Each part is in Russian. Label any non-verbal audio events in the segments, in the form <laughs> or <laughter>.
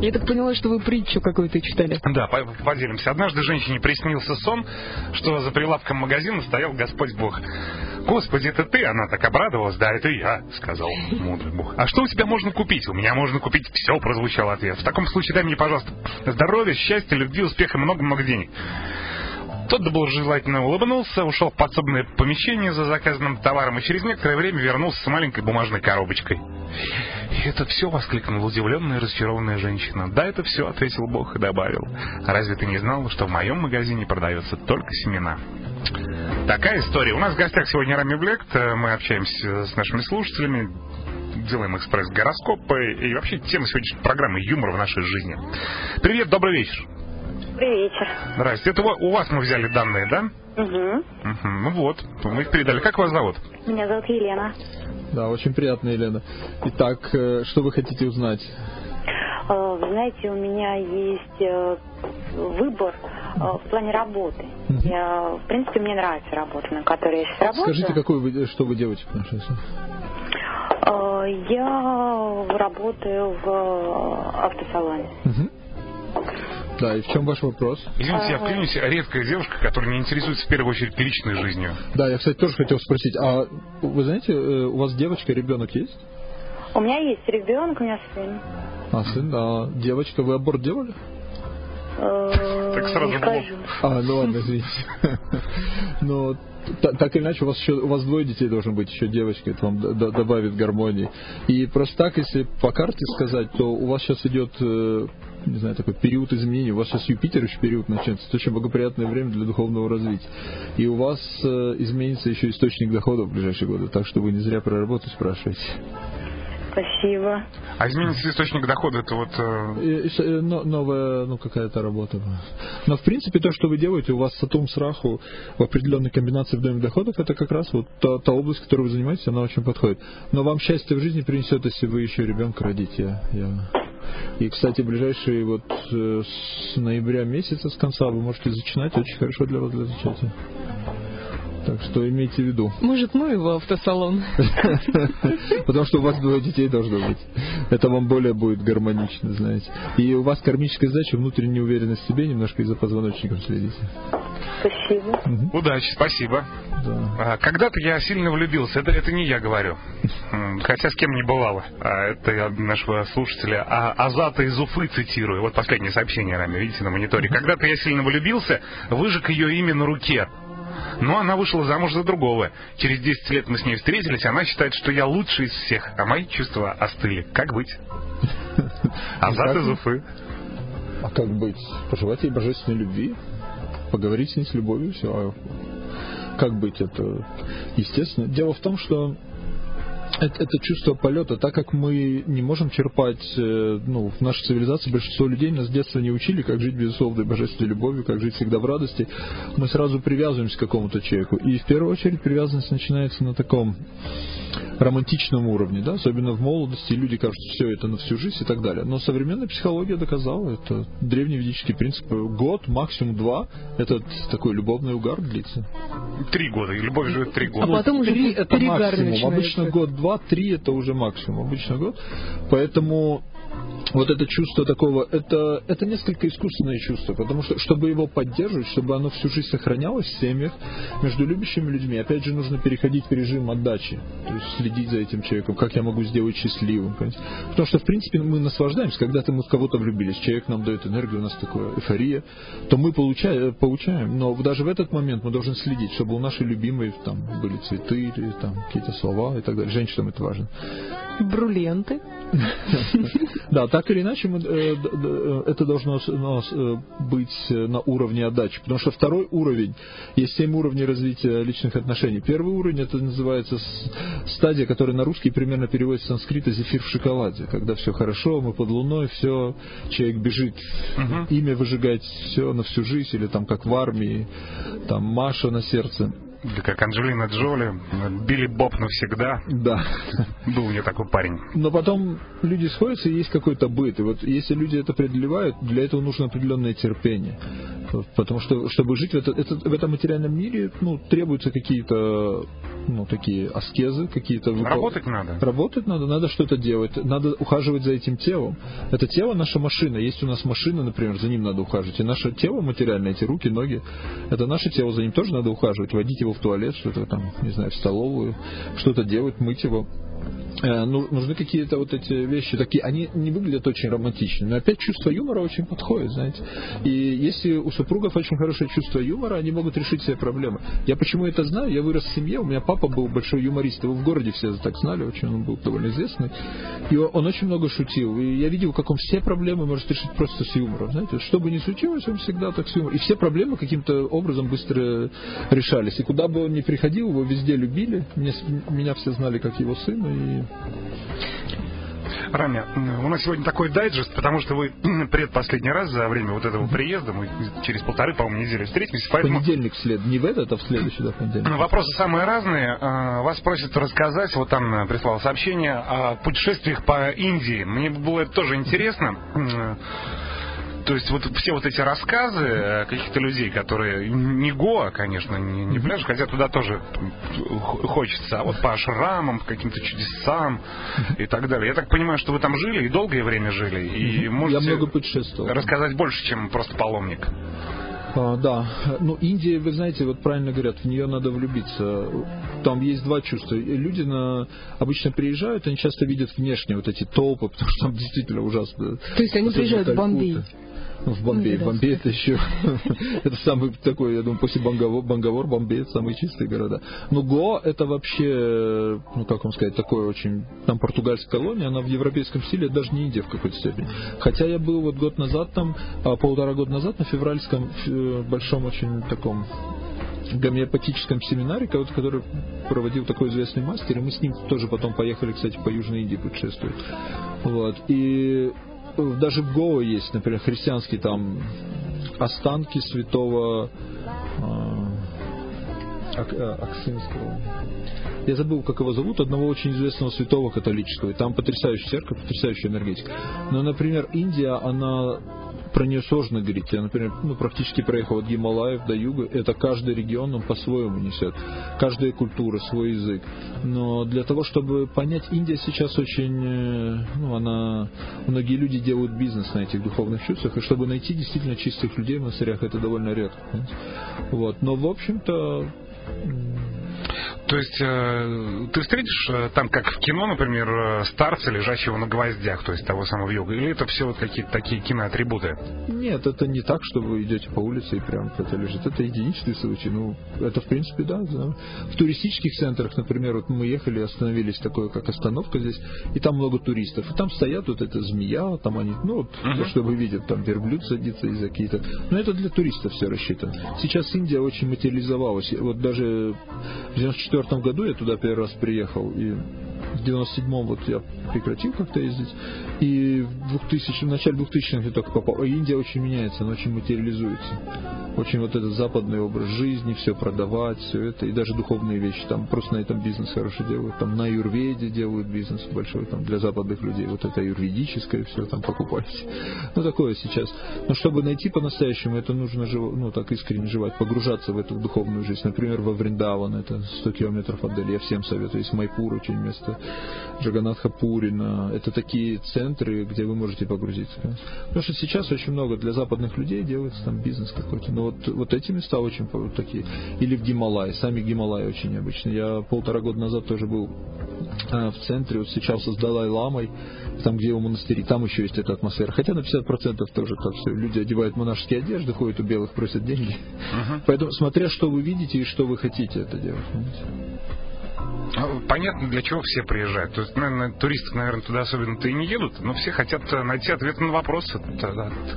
Я так поняла, что вы притчу какую-то читали. Да, поделимся. Однажды женщине приснился сон, что за прилавком магазина стоял Господь Бог. «Господи, это ты?» Она так обрадовалась. «Да, это я», — сказал мудрый Бог. «А что у тебя можно купить?» «У меня можно купить все», — прозвучал ответ. «В таком случае дай мне, пожалуйста, здоровья, счастья, любви, успеха много-много денег». Тот доброжелательно улыбнулся, ушел в подсобное помещение за заказанным товаром и через некоторое время вернулся с маленькой бумажной коробочкой. «И это все?» — воскликнула удивленная и разочарованная женщина. «Да, это все», — ответил Бог и добавил. «Разве ты не знал, что в моем магазине продаются только семена?» Такая история. У нас в гостях сегодня Рами Блект. Мы общаемся с нашими слушателями, делаем экспресс-гороскопы и вообще тема сегодняшней программы юмор в нашей жизни. Привет, добрый вечер. Добрый вечер. Здрасте. Это у вас мы взяли данные, да? Угу. Угу. Ну вот, мы их передали. Как вас зовут? Меня зовут Елена. Да, очень приятно, Елена. Итак, э, что вы хотите узнать? Э, вы знаете, у меня есть э, выбор в плане работы. Я, в принципе, мне нравится работа, на которой я сейчас работаю. Скажите, какую вы, что вы делаете Я работаю в автосалоне. Угу. Да, и в чем ваш вопрос? Извините, я вклинюсь. Редкая девушка, которая не интересуется в первую очередь личной жизнью. Да, я, кстати, тоже хотел спросить. А вы знаете, э, у вас девочка, ребенок есть? У меня есть ребенок, у меня сын. А, сын, да. Девочка, вы аборт делали? Э, так сразу было. А, ну ладно, извините. <laughs> Но так или иначе, у вас еще у вас двое детей должен быть, еще девочка, это вам добавит гармонии. И просто так, если по карте сказать, то у вас сейчас идет э, не знаю, такой период изменений. У вас сейчас Юпитер еще период начнется. Это очень благоприятное время для духовного развития. И у вас э, изменится еще источник дохода в ближайшие годы. Так что вы не зря про работу спрашиваете. Спасибо. А изменится источник дохода, это вот... Э... И, и, новая, ну, какая-то работа. Но, в принципе, то, что вы делаете, у вас Сатум с Раху в определенной комбинации в доме доходов, это как раз вот та, та область, которой вы занимаетесь, она очень подходит. Но вам счастье в жизни принесет, если вы еще ребенка родите. Я, я и, кстати, ближайшие вот э, с ноября месяца, с конца вы можете зачинать очень хорошо для вас для зачатия. Так что имейте в виду. Может, ну его автосалон. <laughs> Потому что у вас двое детей должно быть. Это вам более будет гармонично, знаете. И у вас кармическая задача внутренняя уверенность в себе, немножко из-за позвоночником следите. Спасибо. Удачи, спасибо. Да. А, когда-то я сильно влюбился. Это, это не я говорю. Хотя с кем не бывало. А, это я нашего слушателя а, Азата из Уфы цитирую. Вот последнее сообщение нами, видите, на мониторе. Когда-то я сильно влюбился, выжег ее имя на руке. Но она вышла замуж за другого. Через 10 лет мы с ней встретились, она считает, что я лучший из всех, а мои чувства остыли. Как быть? <laughs> Азат из Уфы. А как быть? Пожелайте ей божественной любви, поговорите с ней с любовью, все. А как быть это? Естественно. Дело в том, что это, это чувство полета, так как мы не можем черпать, э, ну, в нашей цивилизации большинство людей нас с детства не учили, как жить безусловной божественной любовью, как жить всегда в радости, мы сразу привязываемся к какому-то человеку. И в первую очередь привязанность начинается на таком романтичном уровне, да, особенно в молодости, люди кажут, что все это на всю жизнь и так далее. Но современная психология доказала, это древневедический принцип, год, максимум два, этот такой любовный угар длится. Три года, и любовь живет три года. А потом уже три это максимум, обычно год, два, три это уже максимум, обычно год. Поэтому вот это чувство такого, это, это несколько искусственное чувство, потому что, чтобы его поддерживать, чтобы оно всю жизнь сохранялось в семьях, между любящими людьми, опять же, нужно переходить в режим отдачи, то есть следить за этим человеком, как я могу сделать счастливым. Понимаете? Потому что, в принципе, мы наслаждаемся, когда-то мы в кого-то влюбились, человек нам дает энергию, у нас такая эйфория, то мы получаем, получаем, но даже в этот момент мы должны следить, чтобы у нашей любимой там были цветы или какие-то слова и так далее. Женщинам это важно. Бруленты. <laughs> Да, так или иначе э, э, это должно э, быть на уровне отдачи. Потому что второй уровень, есть семь уровней развития личных отношений. Первый уровень, это называется стадия, которая на русский примерно переводится с санскрита «зефир в шоколаде». Когда все хорошо, мы под луной, все, человек бежит, имя выжигать все на всю жизнь, или там как в армии, там Маша на сердце. Да как Анджелина Джоли, Билли Боб навсегда. Да. Был у нее такой парень. Но потом люди сходятся, и есть какой-то быт. И вот если люди это преодолевают, для этого нужно определенное терпение. Потому что, чтобы жить в, это, это, в этом материальном мире, ну, требуются какие-то, ну, такие аскезы, какие-то... Работать надо. Работать надо, надо что-то делать, надо ухаживать за этим телом. Это тело наша машина. Есть у нас машина, например, за ним надо ухаживать. И наше тело материальное, эти руки, ноги, это наше тело, за ним тоже надо ухаживать, водить его в туалет, что-то там, не знаю, в столовую, что-то делать, мыть его. Э, ну, нужны какие-то вот эти вещи такие, они не выглядят очень романтичными, но опять чувство юмора очень подходит, знаете. И если у супругов очень хорошее чувство юмора, они могут решить все проблемы. Я почему это знаю? Я вырос в семье, у меня папа был большой юморист, его в городе все так знали, очень он был довольно известный. И он очень много шутил. И я видел, как он все проблемы может решить просто с юмором. Знаете, что бы ни случилось, он всегда так с юмором. И все проблемы каким-то образом быстро решались. И куда бы он ни приходил, его везде любили. Меня, меня все знали как его сына. И Рами, у нас сегодня такой дайджест, потому что вы <clears throat> предпоследний раз за время вот этого приезда, мы через полторы, по-моему, недели встретились. Поэтому... Понедельник след, не в этот, а в следующий, да, понедельник. Вопросы самые разные. А, вас просят рассказать, вот там прислал сообщение о путешествиях по Индии. Мне было это тоже интересно то есть вот все вот эти рассказы э, каких-то людей, которые не Гоа, конечно, не, не пляж, хотя туда тоже хочется, а вот по ашрамам, каким-то чудесам и так далее. Я так понимаю, что вы там жили и долгое время жили, и можете Я много путешествовал. рассказать больше, чем просто паломник. А, да, ну Индия, вы знаете, вот правильно говорят, в нее надо влюбиться. Там есть два чувства. Люди на, обычно приезжают, они часто видят внешне вот эти толпы, <laughs> потому что там действительно ужасно. То есть они приезжают в Бомбей? В Бомбей. Ну, Бомбей это еще это самый такой, я думаю, после Банговор, Банговор, Бомбей это самые чистые города. Но Го это вообще, ну как вам сказать, такое очень, там португальская колония, она в европейском стиле, даже не Индия в какой-то степени. Хотя я был вот год назад там, а, полтора года назад на февральском э, большом очень таком гомеопатическом семинаре, который проводил такой известный мастер, и мы с ним тоже потом поехали, кстати, по Южной Индии путешествовать. Вот. И даже в Гоа есть, например, христианские там останки святого Ак, э, Аксинского. Я забыл, как его зовут, одного очень известного святого католического. И там потрясающая церковь, потрясающая энергетика. Но, например, Индия, она про нее сложно говорить. Я, например, ну, практически проехал от Гималаев до юга. Это каждый регион он по-своему несет. Каждая культура, свой язык. Но для того, чтобы понять, Индия сейчас очень, э, ну, она, многие люди делают бизнес на этих духовных чувствах, и чтобы найти действительно чистых людей в монастырях, это довольно редко. Вот. Но, в общем-то, то есть э, ты встретишь э, там, как в кино, например, э, старца, лежащего на гвоздях, то есть того самого йога, или это все вот какие-то такие киноатрибуты? Нет, это не так, что вы идете по улице и прям кто-то лежит. Это единичный случай. Ну, это в принципе, да, да. В туристических центрах, например, вот мы ехали, остановились такое, как остановка здесь, и там много туристов. И там стоят вот эта змея, там они, ну, вот, uh-huh. то, что вы видите, там верблюд садится из-за какие-то. Но это для туристов все рассчитано. Сейчас Индия очень материализовалась. Вот даже в 94 1994 году я туда первый раз приехал, и 97-м вот я прекратил как-то ездить, и в, 2000, в начале 2000-х я только попал. Индия очень меняется, она очень материализуется. Очень вот этот западный образ жизни, все продавать, все это, и даже духовные вещи, там просто на этом бизнес хороший делают, там на юрведе делают бизнес большой, там для западных людей, вот это юрведическое все там покупайте. <laughs> Ну такое сейчас. Но чтобы найти по-настоящему, это нужно, ну так искренне жевать, погружаться в эту духовную жизнь. Например, во Вриндаван, это 100 километров от Дели, я всем советую. Есть Майпур, очень место, Джаганатха Пурина. Это такие центры, где вы можете погрузиться. Потому что сейчас очень много для западных людей делается там бизнес какой-то. Но вот, вот эти места очень такие. Или в Гималай. Сами Гималаи очень необычные. Я полтора года назад тоже был а, в центре, вот встречался с Далай-Ламой, там, где его монастыри, там еще есть эта атмосфера. Хотя на 50% тоже так все. Люди одевают монашеские одежды, ходят у белых, просят деньги. Uh-huh. Поэтому, смотря что вы видите и что вы хотите это делать. А, понятно, для чего все приезжают. То есть, наверное, туристы, наверное, туда особенно-то и не едут, но все хотят э, найти ответ на вопросы.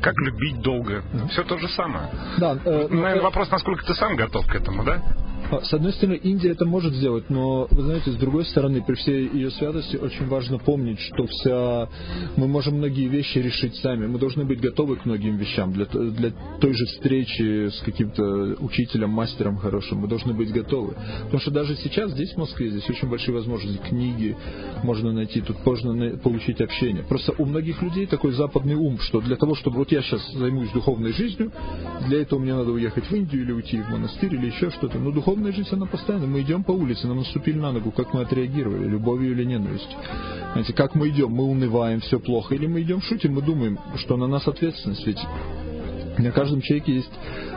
Как любить долго? Все то же самое. Да, э, наверное, э... вопрос, насколько ты сам готов к этому, да? А, с одной стороны, Индия это может сделать, но, вы знаете, с другой стороны, при всей ее святости очень важно помнить, что вся... мы можем многие вещи решить сами. Мы должны быть готовы к многим вещам. Для, для той же встречи с каким-то учителем, мастером хорошим, мы должны быть готовы. Потому что даже сейчас, здесь, в Москве, здесь очень большие возможности. Книги можно найти, тут можно получить общение. Просто у многих людей такой западный ум, что для того, чтобы вот я сейчас займусь духовной жизнью, для этого мне надо уехать в Индию или уйти в монастырь или еще что-то. Но духовная жизнь, она постоянно. Мы идем по улице, нам наступили на ногу, как мы отреагировали, любовью или ненавистью. Знаете, как мы идем, мы унываем, все плохо, или мы идем шутим, мы думаем, что на нас ответственность, ведь на каждом человеке есть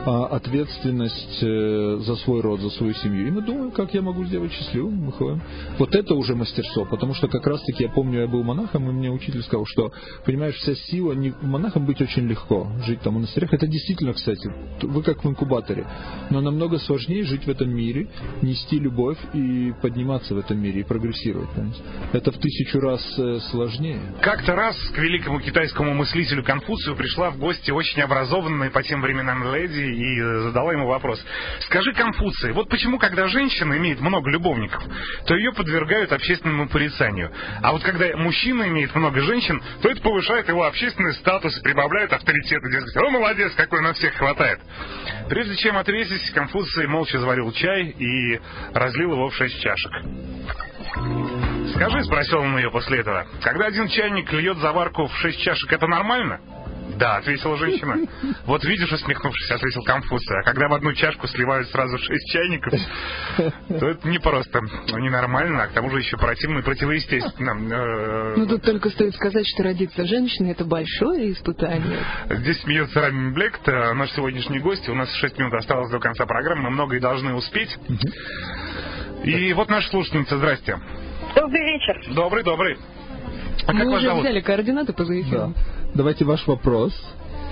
а, ответственность э, за свой род, за свою семью. И мы думаем, как я могу сделать счастливым, мы ходим. Вот это уже мастерство, потому что как раз-таки я помню, я был монахом, и мне учитель сказал, что, понимаешь, вся сила, не, монахом быть очень легко, жить там в монастырях. Это действительно, кстати, вы как в инкубаторе. Но намного сложнее жить в этом мире, нести любовь и подниматься в этом мире, и прогрессировать. Понимаете? Это в тысячу раз э, сложнее. Как-то раз к великому китайскому мыслителю Конфуцию пришла в гости очень образованная по тем временам леди и задала ему вопрос. Скажи, Конфуций, вот почему, когда женщина имеет много любовников, то ее подвергают общественному порицанию, а вот когда мужчина имеет много женщин, то это повышает его общественный статус и прибавляет авторитета. Дескать, о, молодец, какой на всех хватает. Прежде чем ответить, Конфуций молча заварил чай и разлил его в шесть чашек. Скажи, спросил он ее после этого, когда один чайник льет заварку в шесть чашек, это нормально? Да, ответила женщина. <laughs> Вот видишь, усмехнувшись, ответил Конфуций. А когда в одну чашку сливают сразу шесть чайников, <laughs> то это не просто ненормально, а к тому же еще противно и противоестественно. Э, ну, тут только стоит сказать, что родиться женщиной – это большое испытание. Здесь смеется Рамин Блект, наш сегодняшний гость. У нас 6 минут осталось до конца программы, мы многое должны успеть. И вот наша слушательница, здрасте. Добрый вечер. Добрый, добрый. А Мы уже зовут? взяли координаты по. Да. Давайте ваш вопрос.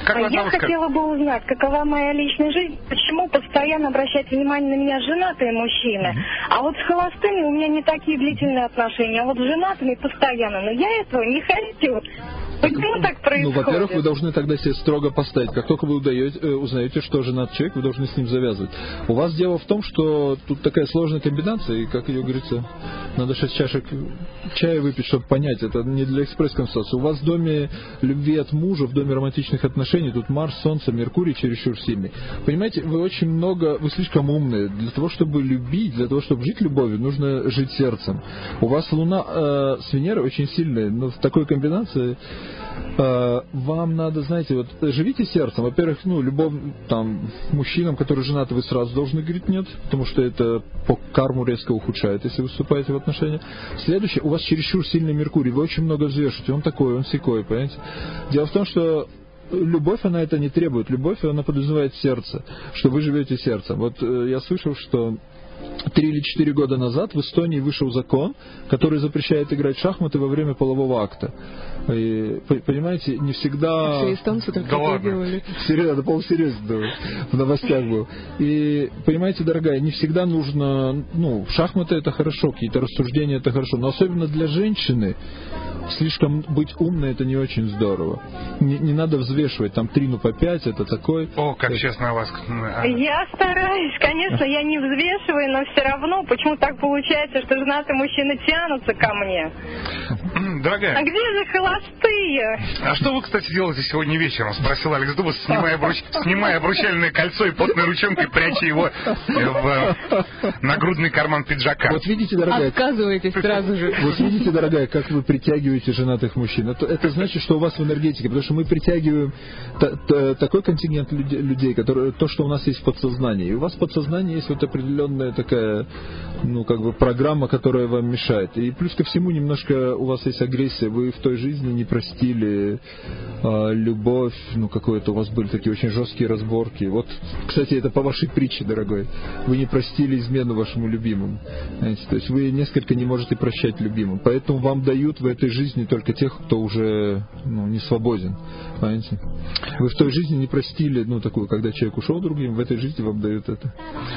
Как а я хотела бы узнать, какова моя личная жизнь, почему постоянно обращать внимание на меня женатые мужчины, mm-hmm. а вот с холостыми у меня не такие длительные отношения, а вот с женатыми постоянно, но я этого не хочу. Почему так происходит? Ну, во-первых, вы должны тогда себе строго поставить. Как только вы удаете, э, узнаете, что женат человек, вы должны с ним завязывать. У вас дело в том, что тут такая сложная комбинация, и, как ее говорится, надо 6 чашек чая выпить, чтобы понять. Это не для экспресс-консультации. У вас в доме любви от мужа, в доме романтичных отношений, тут Марс, Солнце, Меркурий чересчур сильный. Понимаете, вы очень много, вы слишком умные. Для того, чтобы любить, для того, чтобы жить любовью, нужно жить сердцем. У вас Луна э, с Венерой очень сильная, но в такой комбинации вам надо, знаете, вот живите сердцем. Во-первых, ну, любовь там мужчинам, которые женаты, вы сразу должны говорить нет, потому что это по карму резко ухудшает, если вы вступаете в отношения. Следующее, у вас чересчур сильный Меркурий, вы очень много взвешиваете, он такой, он секой, понимаете? Дело в том, что любовь, она это не требует. Любовь, она подразумевает сердце, что вы живете сердцем. Вот э, я слышал, что три или четыре года назад в Эстонии вышел закон, который запрещает играть в шахматы во время полового акта. И, понимаете, не всегда... Все эстонцы только да это делали. Серьезно, это полусерьезно да, в новостях был. И, понимаете, дорогая, не всегда нужно... Ну, шахматы это хорошо, какие-то рассуждения это хорошо, но особенно для женщины слишком быть умной это не очень здорово. Не, не надо взвешивать, там три ну по пять, это такой. О, как честно у вас. А. Я стараюсь, конечно, я не взвешиваю, но все равно, почему так получается, что женатые мужчины тянутся ко мне? Дорогая. А где же холостые? А что вы, кстати, делаете сегодня вечером? Спросил Алекс Дубас, снимая, обруч... снимая обручальное кольцо и потной ручонкой пряча его в нагрудный карман пиджака. Вот видите, дорогая... Отказываетесь сразу же. Вот видите, дорогая, как вы притягиваете женатых мужчин. Это, это значит, что у вас в энергетике, потому что мы притягиваем та, та, такой контингент людей, которые, то, что у нас есть в подсознании. И у вас в подсознании есть вот определенная такая, ну, как бы программа, которая вам мешает. И плюс ко всему немножко у вас есть агрессия, вы в той жизни не простили э, любовь, ну какое-то у вас были такие очень жесткие разборки. Вот, кстати, это по вашей притче, дорогой. Вы не простили измену вашему любимому. Знаете, то есть вы несколько не можете прощать любимым. Поэтому вам дают в этой жизни только тех, кто уже ну, не свободен. Понимаете? Вы в той жизни не простили, ну, такую, когда человек ушел другим, в этой жизни вам дают это.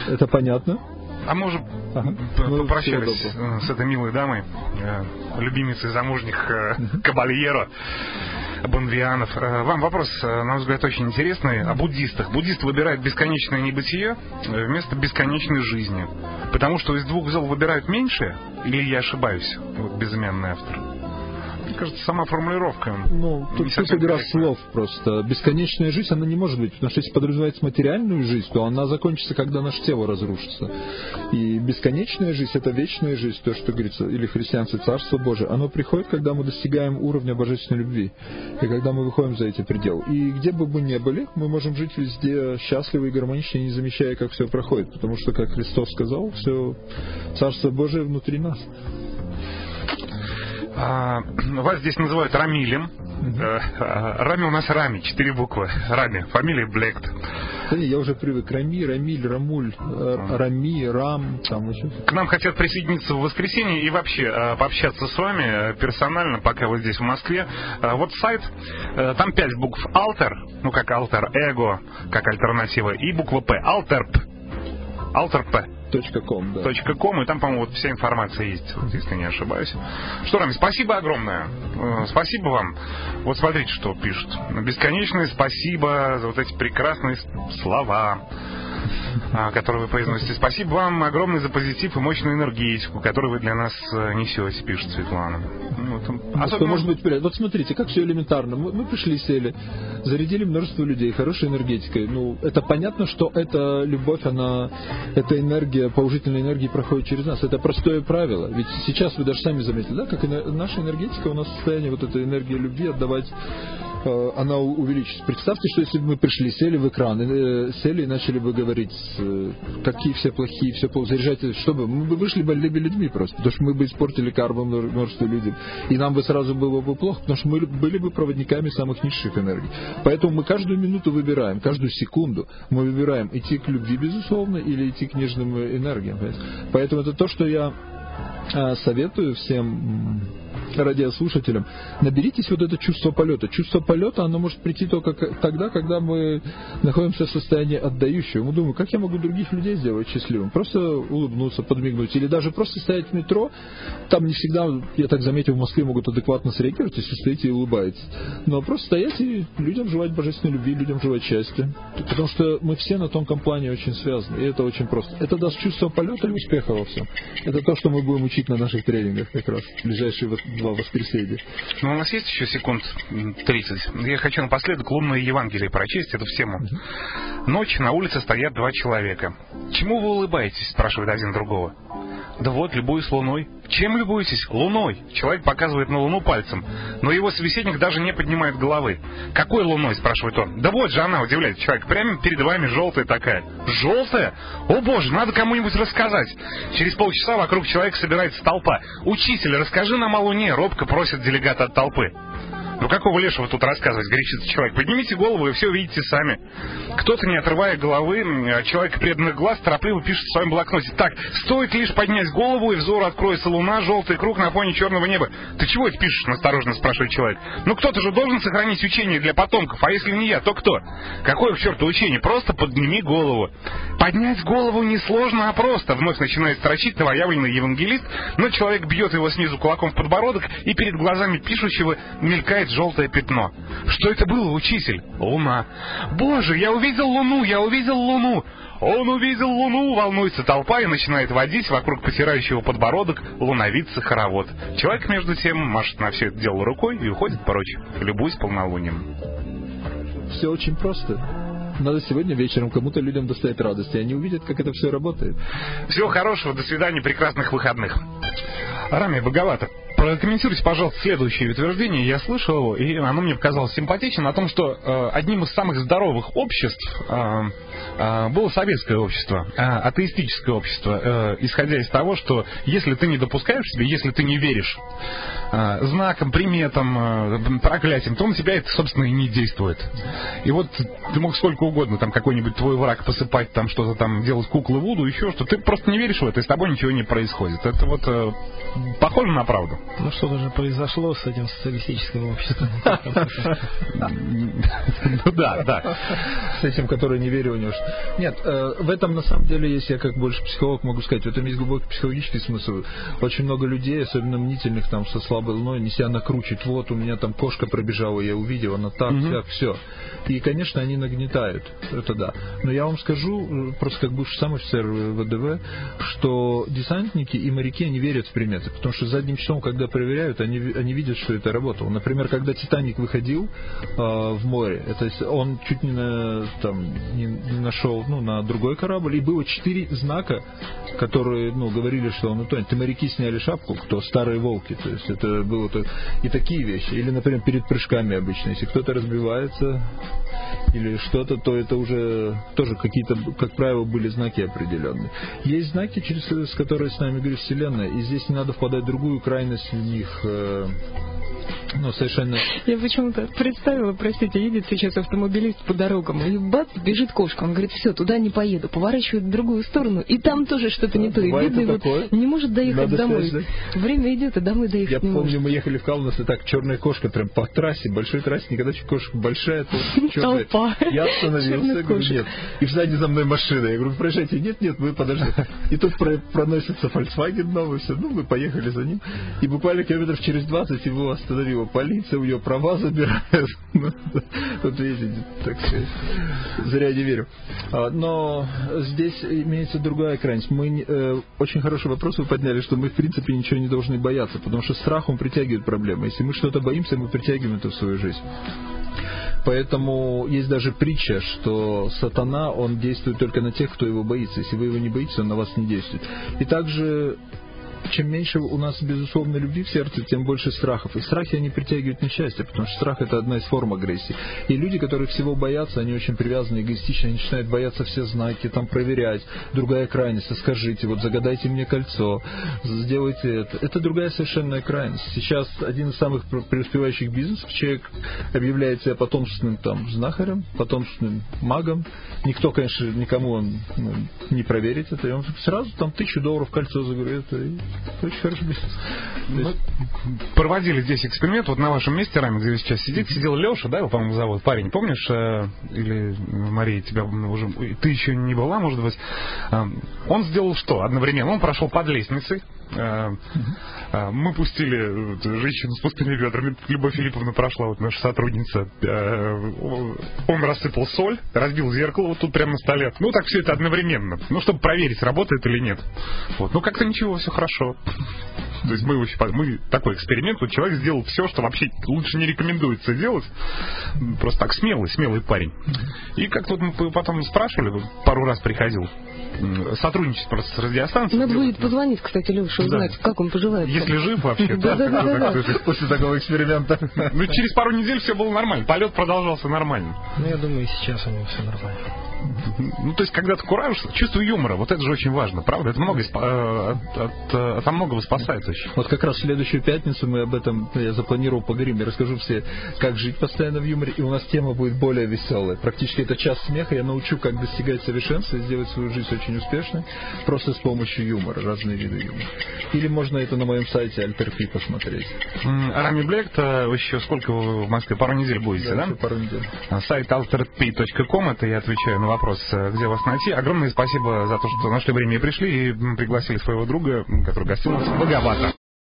Это понятно? А ага. Ну, попрощались с этой милой дамой, э, любимицей замужних э, кабальеро. Бонвианов. Э, вам вопрос, э, на мой взгляд, очень интересный. О буддистах. Буддист выбирает бесконечное небытие вместо бесконечной жизни. Потому что из двух зол выбирают меньше? Или я ошибаюсь? Вот безымянный автор мне кажется, сама формулировка. Ну, тут, тут игра слов просто. Бесконечная жизнь, она не может быть, потому что если подразумевается материальную жизнь, то она закончится, когда наше тело разрушится. И бесконечная жизнь — это вечная жизнь, то, что говорится, или христианство, Царство Божие, оно приходит, когда мы достигаем уровня божественной любви, и когда мы выходим за эти пределы. И где бы мы ни были, мы можем жить везде счастливо и гармонично, не замечая, как все проходит, потому что, как Христос сказал, все Царство Божие внутри нас. А, <clears throat> вас здесь называют Рамилем. Э, а, Рами у нас Рами, четыре буквы. Рами, фамилия Блект. Я уже привык. Рами, Рамиль, Рамуль, э, Рами, Рам, там еще. К нам хотят присоединиться в воскресенье и вообще э, пообщаться с вами персонально, пока вы здесь в Москве. Вот сайт, там пять букв. Alter, ну как Alter Ego, как альтернатива, и буква П. Alterp. Alterp. .com, да. .com, и там, по-моему, вот вся информация есть, если не ошибаюсь. Что, Рами, спасибо огромное. Э, спасибо вам. Вот смотрите, что пишут. Бесконечное спасибо за вот эти прекрасные слова. <laughs> А, который вы произносите. Спасибо вам огромное за позитив и мощную энергетику, которую вы для нас э, несете, пишет Светлана. Ну, там, а что может быть Вот смотрите, как все элементарно. Мы, мы пришли, сели, зарядили множество людей хорошей энергетикой. Ну, это понятно, что эта любовь, она, эта энергия, положительная энергия проходит через нас. Это простое правило. Ведь сейчас вы даже сами заметили, да, как наша энергетика у нас в состоянии вот этой энергии любви отдавать она увеличится. Представьте, что если бы мы пришли, сели в экран, э, сели и начали бы говорить, э, какие все плохие, все плохо, заряжайте, чтобы мы бы вышли больными людьми просто, потому что мы бы испортили карму множеству людям. И нам бы сразу было бы плохо, потому что мы были бы проводниками самых низших энергий. Поэтому мы каждую минуту выбираем, каждую секунду мы выбираем идти к любви, безусловно, или идти к нежным энергиям. Поэтому это то, что я советую всем радиослушателям, наберитесь вот это чувство полета. Чувство полета, оно может прийти только тогда, когда мы находимся в состоянии отдающего. Мы думаем, как я могу других людей сделать счастливым? Просто улыбнуться, подмигнуть. Или даже просто стоять в метро. Там не всегда, я так заметил, в Москве могут адекватно среагировать, если стоите и улыбаетесь. Но просто стоять и людям желать божественной любви, людям желать счастья. Потому что мы все на тонком плане очень связаны. И это очень просто. Это даст чувство полета и успеха во всем. Это то, что мы будем учить на наших тренингах как раз в ближайшие два воскресенья. Ну, у нас есть еще секунд 30. Я хочу напоследок лунное Евангелие прочесть, эту всему. Ночь, на улице стоят два человека. Чему вы улыбаетесь, спрашивает один другого. Да вот, любуюсь луной. Чем любуетесь? Луной. Человек показывает на луну пальцем, но его собеседник даже не поднимает головы. Какой луной, спрашивает он. Да вот же она, удивляет человек. Прямо перед вами желтая такая. Желтая? О боже, надо кому-нибудь рассказать. Через полчаса вокруг человека собирается толпа. Учитель, расскажи нам о луне, робко просит делегат от толпы. Ну какого лешего тут рассказывать, горячится человек? Поднимите голову и все увидите сами. Кто-то, не отрывая головы, человек преданных глаз, торопливо пишет в своем блокноте. Так, стоит лишь поднять голову, и взору откроется луна, желтый круг на фоне черного неба. Ты чего это пишешь? Осторожно спрашивает человек. Ну кто-то же должен сохранить учение для потомков, а если не я, то кто? Какое к черту учение? Просто подними голову. Поднять голову несложно, а просто. Вновь начинает строчить новоявленный евангелист, но человек бьет его снизу кулаком в подбородок, и перед глазами пишущего мелькает мелькает желтое пятно. Что это было, учитель? Луна. Боже, я увидел луну, я увидел луну. Он увидел луну, волнуется толпа и начинает водить вокруг потирающего подбородок луновица хоровод. Человек, между тем, машет на все это дело рукой и уходит прочь, любуясь полнолунием. Все очень просто. Надо сегодня вечером кому-то людям доставить радость, и они увидят, как это все работает. Всего хорошего, до свидания, прекрасных выходных. Рами Боговато, прокомментируйте, пожалуйста, следующее утверждение. Я слышал его, и оно мне показалось симпатичным, о том, что э, одним из самых здоровых обществ э, э, было советское общество, атеистическое общество, исходя из того, что если ты не допускаешь себе, если ты не веришь знаком, приметам, проклятиям, то на тебя это, собственно, и не действует. И вот ты мог сколько угодно, там, какой-нибудь твой враг посыпать, там, что-то там, делать куклы Вуду, еще что Ты просто не веришь в это, и с тобой ничего не происходит. Это вот похоже на правду. Ну что-то же произошло с этим социалистическим обществом. Ну да, да. С этим, который не верю в него. Нет, э, в этом на самом деле, если я как больше психолог могу сказать, в этом есть глубокий психологический смысл. Очень много людей, особенно мнительных там со слабой луной, не себя накручивают. Вот у меня там кошка пробежала, я увидел, она так, так, все. И, конечно, они нагнетают. Это да. Но я вам скажу, э, просто как бывший сам офицер ВДВ, что десантники и моряки, они верят в приметы. Потому что задним числом, когда проверяют, они, они видят, что это работало. Например, когда Титаник выходил э, в море, это он чуть не, на, там, не, нашел ну, на другой корабль, и было четыре знака, которые ну, говорили, что он утонет. И моряки сняли шапку, кто старые волки. То есть это было то... и такие вещи. Или, например, перед прыжками обычно, если кто-то разбивается или что-то, то это уже тоже какие-то, как правило, были знаки определенные. Есть знаки, через с которые с нами говорит Вселенная, и здесь не надо впадать в другую крайность у них э, ну, совершенно... Я почему-то представила, простите, едет сейчас автомобилист по дорогам, и бац, бежит кошка. Он говорит, все, туда не поеду. Поворачивает в другую сторону, и там тоже что-то не то. И бедный вот не может доехать Надо домой. Связать. Время идет, а домой доехать Я не помню, может. мы ехали в Калнас, и так черная кошка прям по трассе, большой трассе, никогда кошка большая, то <laughs> черная. Толпа. Я остановился, говорю, нет. И сзади за мной машина. Я говорю, проезжайте, нет, нет, вы подождите. И тут проносится Volkswagen новый, все, ну, мы поехали за ним. И буквально километров через 20 его остановила полиция, у нее права забирают. <laughs> Ну, вот видите, так сказать, зря не верю. А, но здесь имеется другая крайность. Мы э, очень хороший вопрос вы подняли, что мы в принципе ничего не должны бояться, потому что страх он притягивает проблемы. Если мы что-то боимся, мы притягиваем это в свою жизнь. Поэтому есть даже притча, что сатана, он действует только на тех, кто его боится. Если вы его не боитесь, он на вас не действует. И также чем меньше у нас безусловно любви в сердце, тем больше страхов. И страхи, они притягивают несчастье, потому что страх это одна из форм агрессии. И люди, которые всего боятся, они очень привязаны, эгоистичны, они начинают бояться все знаки, там проверять. Другая крайность, скажите, вот загадайте мне кольцо, сделайте это. Это другая совершенно крайность. Сейчас один из самых преуспевающих бизнесов, человек объявляет себя потомственным там знахарем, потомственным магом. Никто, конечно, никому он ну, не проверит это. И он сразу там тысячу долларов кольцо заговорит. И очень. Мы проводили здесь эксперимент, вот на вашем месте, Рами, где вы сейчас сидите, сидел Леша, да, его, по-моему, зовут, парень, помнишь, э, или Мария, тебя уже, ты еще не была, может быть, э, он сделал что одновременно? Он прошел под лестницей, мы пустили женщину с пустыми ведрами. Любовь Филипповна прошла, вот наша сотрудница. Он рассыпал соль, разбил зеркало вот тут прямо на столе. Ну, так все это одновременно. Ну, чтобы проверить, работает или нет. Вот. Ну, как-то ничего, все хорошо. То есть мы, мы такой эксперимент, вот человек сделал все, что вообще лучше не рекомендуется делать. Просто так смелый, смелый парень. И как тут мы потом спрашивали, пару раз приходил, сотрудничать просто с радиостанцией. Надо будет позвонить, кстати, Леша, узнать, да. как он поживает. Если жив вообще. <laughs> Да, да, да. После такого эксперимента. Ну, через пару недель все было нормально. Полет продолжался нормально. Ну, я думаю, сейчас у него все нормально. Ну, то есть, когда ты куражишься, чувство юмора, вот это же очень важно, правда? Это много, э, от, от, от многого спасает очень. Вот как раз в следующую пятницу мы об этом, я запланировал, поговорим, я расскажу все, как жить постоянно в юморе, и у нас тема будет более веселая. Практически это час смеха, я научу, как достигать совершенства и сделать свою жизнь очень успешной, просто с помощью юмора, разные виды юмора. Или можно это на моем сайте Альтерпи посмотреть. Рами Блект, еще сколько вы в Москве? Пару недель будете, да? да? пару недель. Сайт alterp.com, это я отвечаю на вопрос, э, где вас найти. Огромное спасибо за то, что нашли время и пришли, и пригласили своего друга, который гостил нас в Богобат.